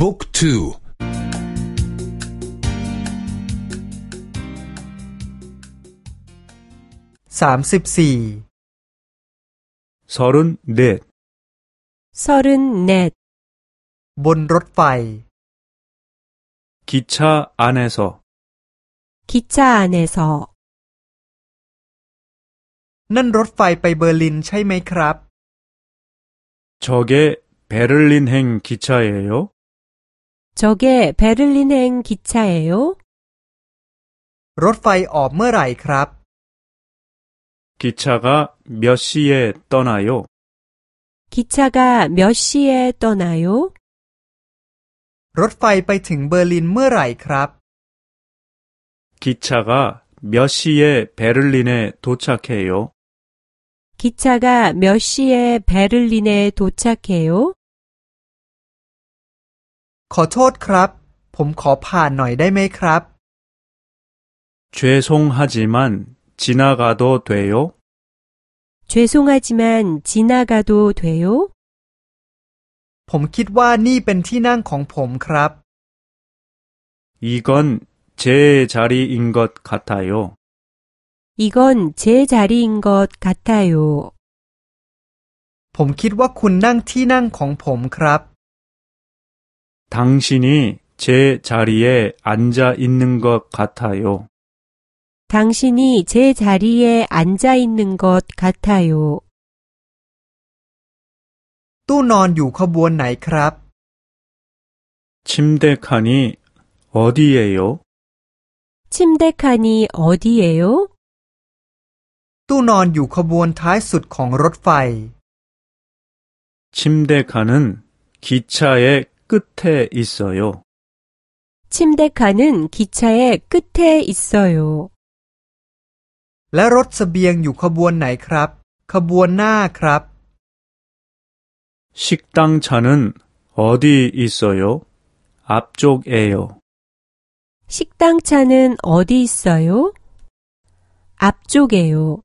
บุ๊กทูสามสิบสี่서른넷 서른넷บนรถไฟ 기차 안에서 기차 안에서 นั่นรถไฟไปเบอร์ลินใช่ไหมครับ 저게 베를린행 기차예요? 저게 베를린행 기차예요? รถไฟออกเมื่อไหร่ครับ 기차가 몇 시에 떠나요? 기차가 몇 시에 떠나요? รถไฟไปถึงเบอร์ลินเมื่อไหร่ครับ 기차가 몇 시에 베를린에 도착해요? 기차가 몇 시에 베를린에 도착해요? ขอโทษครับ ผมขอผ่านหน่อยได้ไหมครับ 죄송하지만 지나가도 돼요? 죄송하지만 지나가도 돼요? ผมคิดว่านี่เป็นที่นั่งของผมครับ 이건 제 자리인 것 같아요. 이건 제 자리인 것 같아요. ผมคิดว่าคุณนั่งที่นั่งของผมครับ 당신이 제 자리에 앉아 있는 것 같아요. 당신이 제 자리에 앉아 있는 것 같아요. ตู้นอนอยู่ขบวนไหนครับ 침대 칸이 어디예요? 침대 칸이 어디예요? ตู้นอนอยู่ขบวนท้ายสุดของรถไฟ 침대 칸은 기차의 끝에 있어요. 침대 칸은 기차의 끝에 있어요. และรถเสบียงอยู่ขบวนไหนครับ ขบวนหน้าครับ 식당 차는 어디 있어요? 앞쪽에요. 식당 차는 어디 있어요? 앞쪽에요.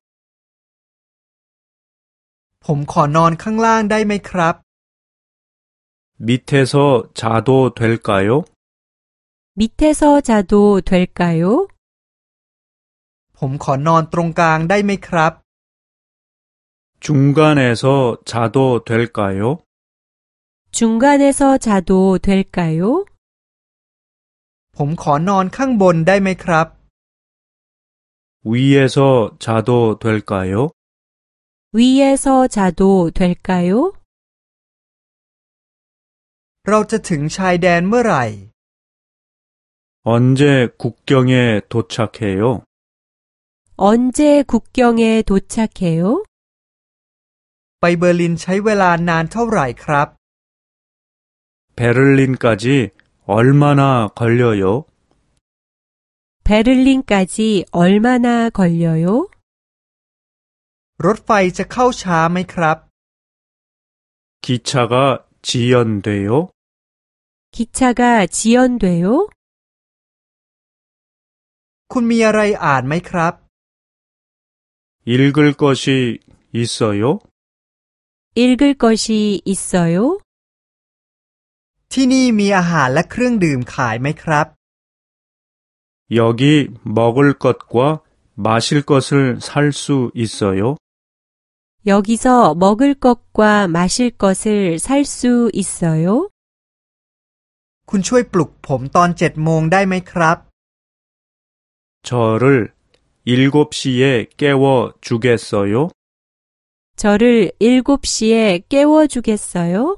ผมขอนอนข้างล่างได้ไหมครับ 밑에서 자도 될까요? 밑에서 자도 될까요? ผมขอนอนตรงกลางได้ไหมครับ 중간에서 자도 될까요? 중간에서 자도 될까요? ผมขอนอนข้างบนได้ไหมครับ 위에서 자도 될까요? 위에서 자도 될까요? เราจะถึงชายแดนเมื่อไหร่ 언제 국경에 도착해요? 언제 국경에 도착해요? ไปเบอร์ลินใช้เวลานานเท่าไหร่ครับ 베를린까지 얼마나 걸려요? 베를린까지 얼마나 걸려요? รถไฟจะเข้าช้าไหมครับ 기차가 지연돼요? 기차가 지연돼요? คุณมีอะไรอ่านไหมครับ 읽을 것이 있어요? 읽을 것이 있어요? ที่นี่มีอาหารและเครื่องดื่มขายไหมครับ 여기 먹을 것과 마실 것을 살 수 있어요? 여기서 먹을 것과 마실 것을 살 수 있어요? คุณช่วยปลุกผมตอนเจ็ดโมงได้ไหมครับ 저를 7시에 깨워 주겠어요? 저를 7시에 깨워 주겠어요?